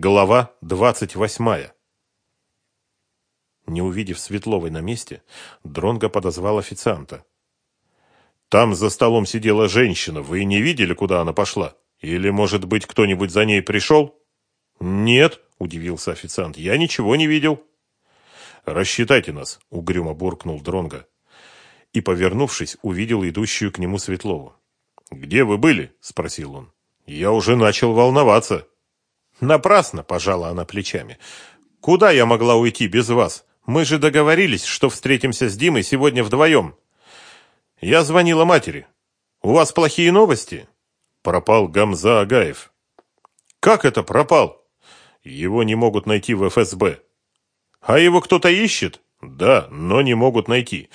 Глава двадцать восьмая. Не увидев Светловой на месте, Дронго подозвал официанта. «Там за столом сидела женщина. Вы не видели, куда она пошла? Или, может быть, кто-нибудь за ней пришел?» «Нет», — удивился официант, — «я ничего не видел». «Рассчитайте нас», — угрюмо буркнул Дронго. И, повернувшись, увидел идущую к нему Светлову. «Где вы были?» — спросил он. «Я уже начал волноваться». Напрасно, пожала она плечами. Куда я могла уйти без вас? Мы же договорились, что встретимся с Димой сегодня вдвоем. Я звонила матери. У вас плохие новости? Пропал Гамза Агаев. Как это пропал? Его не могут найти в ФСБ. А его кто-то ищет? Да, но не могут найти.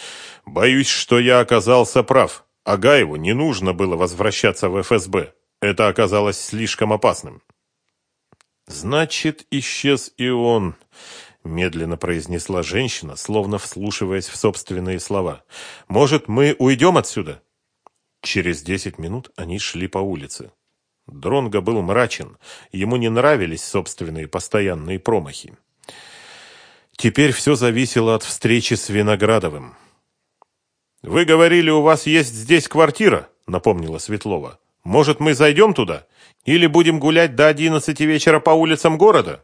Боюсь, что я оказался прав. Агаеву не нужно было возвращаться в ФСБ. Это оказалось слишком опасным. «Значит, исчез и он», — медленно произнесла женщина, словно вслушиваясь в собственные слова. «Может, мы уйдем отсюда?» Через десять минут они шли по улице. Дронго был мрачен, ему не нравились собственные постоянные промахи. Теперь все зависело от встречи с Виноградовым. «Вы говорили, у вас есть здесь квартира», — напомнила Светлова. «Может, мы зайдем туда? Или будем гулять до одиннадцати вечера по улицам города?»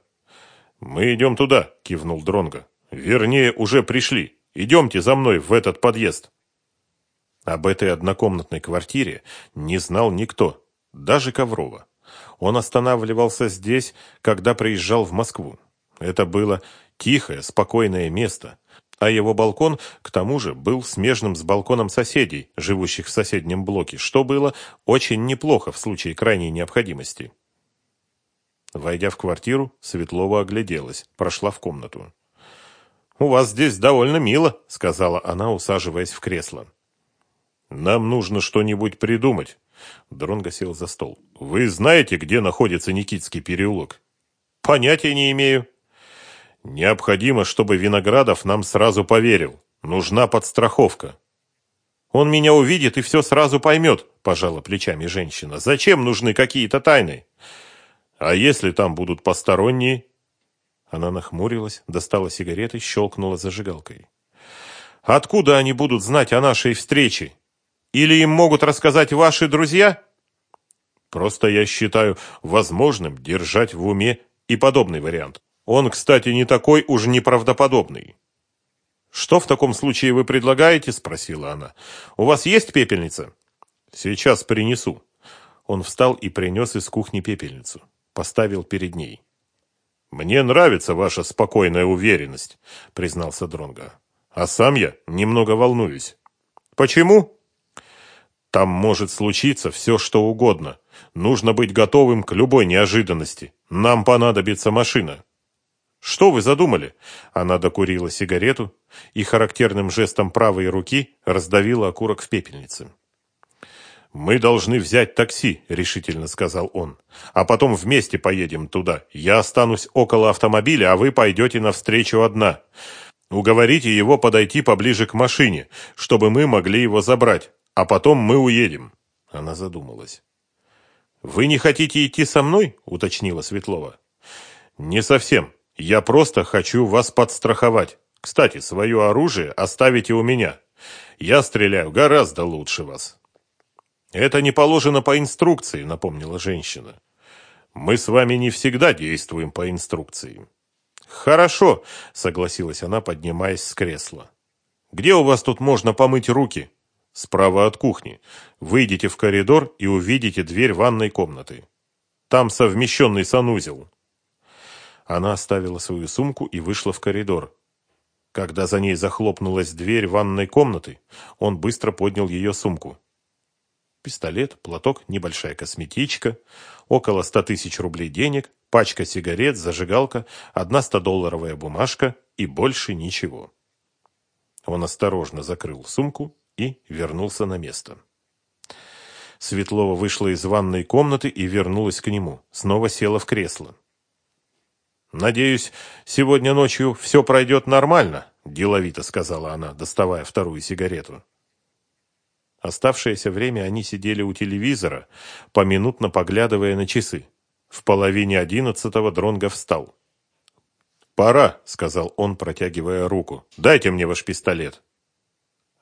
«Мы идем туда», — кивнул Дронго. «Вернее, уже пришли. Идемте за мной в этот подъезд». Об этой однокомнатной квартире не знал никто, даже Коврова. Он останавливался здесь, когда приезжал в Москву. Это было тихое, спокойное место, а его балкон, к тому же, был смежным с балконом соседей, живущих в соседнем блоке, что было очень неплохо в случае крайней необходимости. Войдя в квартиру, Светлова огляделась, прошла в комнату. «У вас здесь довольно мило», — сказала она, усаживаясь в кресло. «Нам нужно что-нибудь придумать». Дронго сел за стол. «Вы знаете, где находится Никитский переулок?» «Понятия не имею», Необходимо, чтобы Виноградов нам сразу поверил. Нужна подстраховка. Он меня увидит и все сразу поймет, пожала плечами женщина. Зачем нужны какие-то тайны? А если там будут посторонние? Она нахмурилась, достала сигареты, щелкнула зажигалкой. Откуда они будут знать о нашей встрече? Или им могут рассказать ваши друзья? Просто я считаю возможным держать в уме и подобный вариант. Он, кстати, не такой уж неправдоподобный. «Что в таком случае вы предлагаете?» – спросила она. «У вас есть пепельница?» «Сейчас принесу». Он встал и принес из кухни пепельницу. Поставил перед ней. «Мне нравится ваша спокойная уверенность», – признался Дронга. «А сам я немного волнуюсь». «Почему?» «Там может случиться все, что угодно. Нужно быть готовым к любой неожиданности. Нам понадобится машина». «Что вы задумали?» Она докурила сигарету и характерным жестом правой руки раздавила окурок в пепельнице. «Мы должны взять такси», — решительно сказал он. «А потом вместе поедем туда. Я останусь около автомобиля, а вы пойдете навстречу одна. Уговорите его подойти поближе к машине, чтобы мы могли его забрать, а потом мы уедем». Она задумалась. «Вы не хотите идти со мной?» — уточнила Светлова. «Не совсем. Я просто хочу вас подстраховать. Кстати, свое оружие оставите у меня. Я стреляю гораздо лучше вас. Это не положено по инструкции, напомнила женщина. Мы с вами не всегда действуем по инструкции. Хорошо, согласилась она, поднимаясь с кресла. Где у вас тут можно помыть руки? Справа от кухни. Выйдите в коридор и увидите дверь ванной комнаты. Там совмещенный санузел. Она оставила свою сумку и вышла в коридор. Когда за ней захлопнулась дверь ванной комнаты, он быстро поднял ее сумку. Пистолет, платок, небольшая косметичка, около ста тысяч рублей денег, пачка сигарет, зажигалка, одна стодолларовая бумажка и больше ничего. Он осторожно закрыл сумку и вернулся на место. Светлова вышла из ванной комнаты и вернулась к нему. Снова села в кресло. «Надеюсь, сегодня ночью все пройдет нормально», – деловито сказала она, доставая вторую сигарету. Оставшееся время они сидели у телевизора, поминутно поглядывая на часы. В половине одиннадцатого Дронго встал. «Пора», — сказал он, протягивая руку. «Дайте мне ваш пистолет».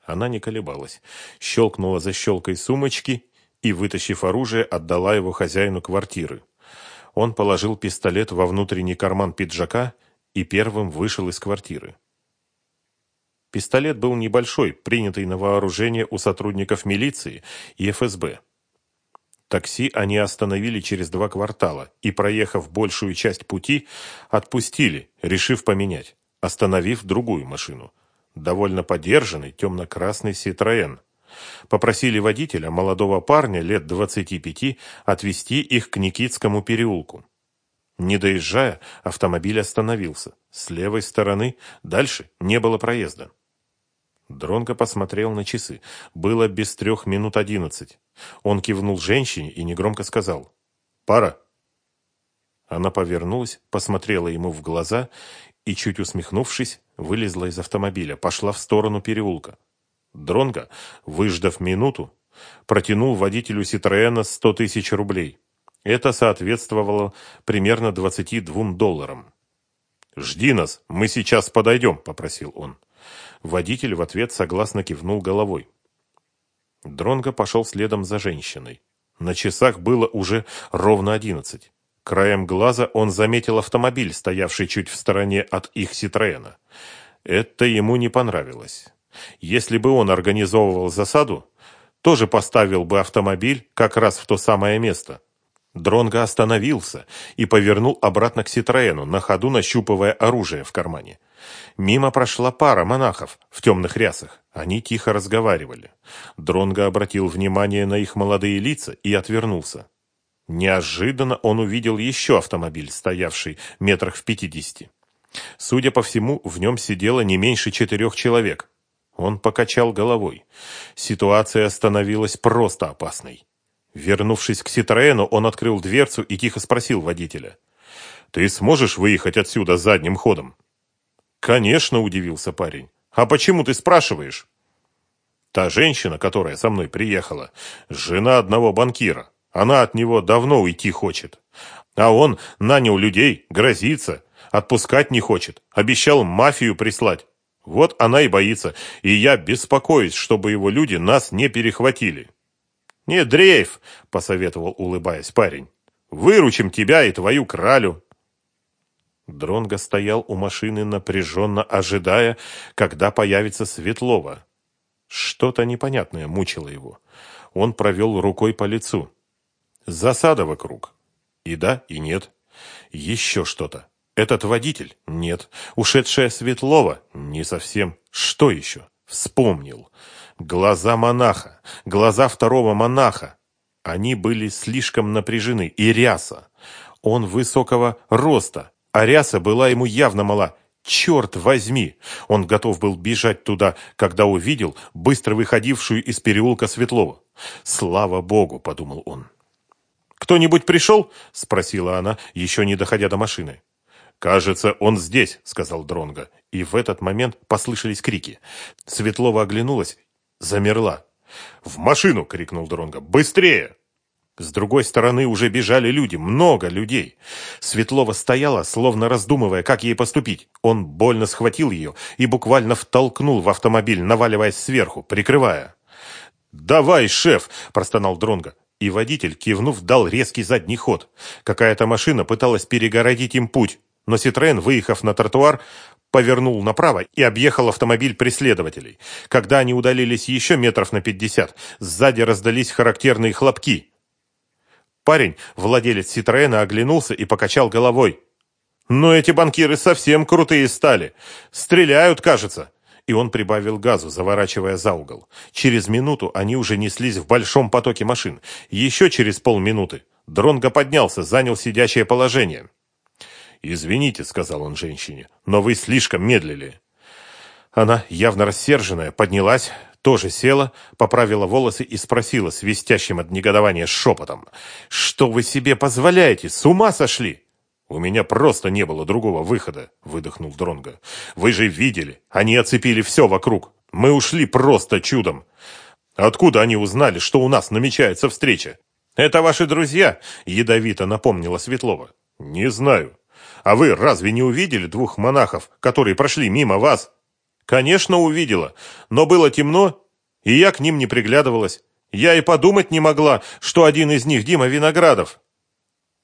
Она не колебалась. Щелкнула за щелкой сумочки и, вытащив оружие, отдала его хозяину квартиры. Он положил пистолет во внутренний карман пиджака и первым вышел из квартиры. Пистолет был небольшой, принятый на вооружение у сотрудников милиции и ФСБ. Такси они остановили через два квартала и, проехав большую часть пути, отпустили, решив поменять, остановив другую машину. Довольно подержанный темно-красный «Ситроен». Попросили водителя, молодого парня лет 25, отвезти их к Никитскому переулку. Не доезжая, автомобиль остановился. С левой стороны дальше не было проезда. Дронго посмотрел на часы. Было без трех минут одиннадцать. Он кивнул женщине и негромко сказал «Пора». Она повернулась, посмотрела ему в глаза и, чуть усмехнувшись, вылезла из автомобиля, пошла в сторону переулка. Дронго, выждав минуту, протянул водителю Ситроена сто тысяч рублей. Это соответствовало примерно двадцати двум долларам. «Жди нас, мы сейчас подойдем», — попросил он. Водитель в ответ согласно кивнул головой. Дронго пошел следом за женщиной. На часах было уже ровно одиннадцать. Краем глаза он заметил автомобиль, стоявший чуть в стороне от их Ситроена. Это ему не понравилось. Если бы он организовывал засаду, тоже поставил бы автомобиль как раз в то самое место. Дронго остановился и повернул обратно к Ситроену, на ходу нащупывая оружие в кармане. Мимо прошла пара монахов в темных рясах. Они тихо разговаривали. Дронго обратил внимание на их молодые лица и отвернулся. Неожиданно он увидел еще автомобиль, стоявший метрах в пятидесяти. Судя по всему, в нем сидело не меньше четырех человек. Он покачал головой. Ситуация становилась просто опасной. Вернувшись к Ситроену, он открыл дверцу и тихо спросил водителя. «Ты сможешь выехать отсюда задним ходом?» «Конечно», — удивился парень. «А почему ты спрашиваешь?» «Та женщина, которая со мной приехала, жена одного банкира. Она от него давно уйти хочет. А он нанял людей, грозится, отпускать не хочет, обещал мафию прислать. Вот она и боится, и я беспокоюсь, чтобы его люди нас не перехватили». «Не дрейф», — посоветовал, улыбаясь парень. «Выручим тебя и твою кралю». Дронго стоял у машины, напряженно ожидая, когда появится Светлова. Что-то непонятное мучило его. Он провел рукой по лицу. Засада вокруг. И да, и нет. Еще что-то. Этот водитель? Нет. Ушедшая Светлова? Не совсем. Что еще? Вспомнил. Глаза монаха. Глаза второго монаха. Они были слишком напряжены. И ряса. Он высокого роста, Аряса была ему явно мала. Черт возьми! Он готов был бежать туда, когда увидел быстро выходившую из переулка Светлова. «Слава Богу!» — подумал он. «Кто-нибудь пришел?» — спросила она, еще не доходя до машины. «Кажется, он здесь», — сказал Дронго. И в этот момент послышались крики. Светлова оглянулась, замерла. «В машину!» — крикнул Дронго. «Быстрее!» С другой стороны уже бежали люди, много людей. Светлова стояла, словно раздумывая, как ей поступить. Он больно схватил ее и буквально втолкнул в автомобиль, наваливаясь сверху, прикрывая. «Давай, шеф!» – простонал Дронго. И водитель, кивнув, дал резкий задний ход. Какая-то машина пыталась перегородить им путь, но Ситроен, выехав на тротуар, повернул направо и объехал автомобиль преследователей. Когда они удалились еще метров на пятьдесят, сзади раздались характерные хлопки. Парень, владелец Ситроена, оглянулся и покачал головой. «Но эти банкиры совсем крутые стали. Стреляют, кажется». И он прибавил газу, заворачивая за угол. Через минуту они уже неслись в большом потоке машин. Еще через полминуты Дронго поднялся, занял сидящее положение. «Извините», — сказал он женщине, — «но вы слишком медлили». Она, явно рассерженная, поднялась, тоже села, поправила волосы и спросила свистящим от негодования шепотом. «Что вы себе позволяете? С ума сошли?» «У меня просто не было другого выхода», — выдохнул Дронго. «Вы же видели, они оцепили все вокруг. Мы ушли просто чудом. Откуда они узнали, что у нас намечается встреча? Это ваши друзья, ядовито напомнила Светлова. Не знаю. А вы разве не увидели двух монахов, которые прошли мимо вас? Конечно, увидела, но было темно, и я к ним не приглядывалась. Я и подумать не могла, что один из них Дима Виноградов.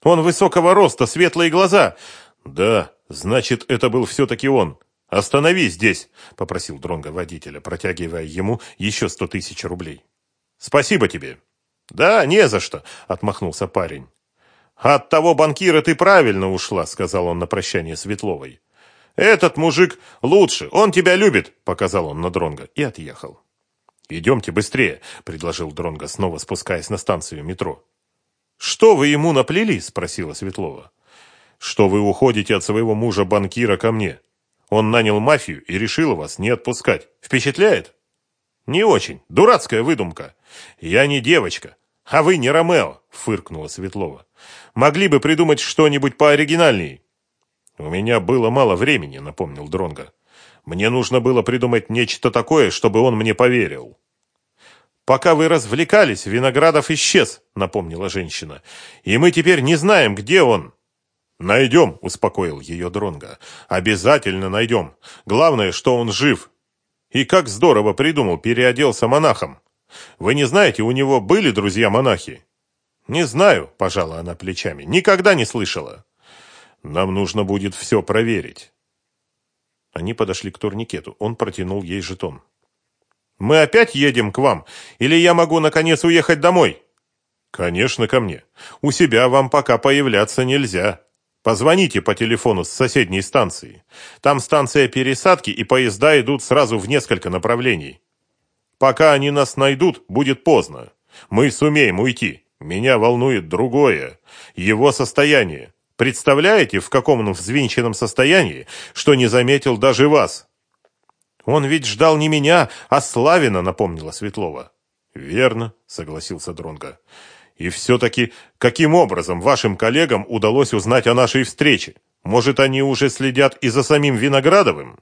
Он высокого роста, светлые глаза. Да, значит, это был все-таки он. Остановись здесь, попросил Дронга водителя, протягивая ему еще сто тысяч рублей. Спасибо тебе. Да, не за что, отмахнулся парень. От того банкира ты правильно ушла, сказал он на прощание Светловой. Этот мужик лучше, он тебя любит, показал он на Дронга и отъехал. «Идемте быстрее», — предложил Дронго, снова спускаясь на станцию метро. «Что вы ему наплели?» — спросила Светлова. «Что вы уходите от своего мужа-банкира ко мне. Он нанял мафию и решил вас не отпускать. Впечатляет?» «Не очень. Дурацкая выдумка. Я не девочка, а вы не Ромео», — фыркнула Светлова. «Могли бы придумать что-нибудь пооригинальней». «У меня было мало времени», — напомнил Дронго. Мне нужно было придумать нечто такое, чтобы он мне поверил. «Пока вы развлекались, Виноградов исчез», — напомнила женщина. «И мы теперь не знаем, где он». «Найдем», — успокоил ее Дронга. «Обязательно найдем. Главное, что он жив. И как здорово придумал, переоделся монахом. Вы не знаете, у него были друзья-монахи?» «Не знаю», — пожала она плечами. «Никогда не слышала». «Нам нужно будет все проверить». Они подошли к турникету. Он протянул ей жетон. «Мы опять едем к вам? Или я могу, наконец, уехать домой?» «Конечно, ко мне. У себя вам пока появляться нельзя. Позвоните по телефону с соседней станции. Там станция пересадки, и поезда идут сразу в несколько направлений. Пока они нас найдут, будет поздно. Мы сумеем уйти. Меня волнует другое. Его состояние. Представляете, в каком он взвинченном состоянии, что не заметил даже вас? Он ведь ждал не меня, а Славина, напомнила Светлова. Верно, согласился Дронга. И все-таки, каким образом вашим коллегам удалось узнать о нашей встрече? Может, они уже следят и за самим Виноградовым?